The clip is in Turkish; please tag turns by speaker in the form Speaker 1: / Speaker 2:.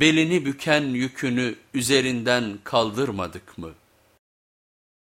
Speaker 1: belini büken yükünü üzerinden kaldırmadık mı?''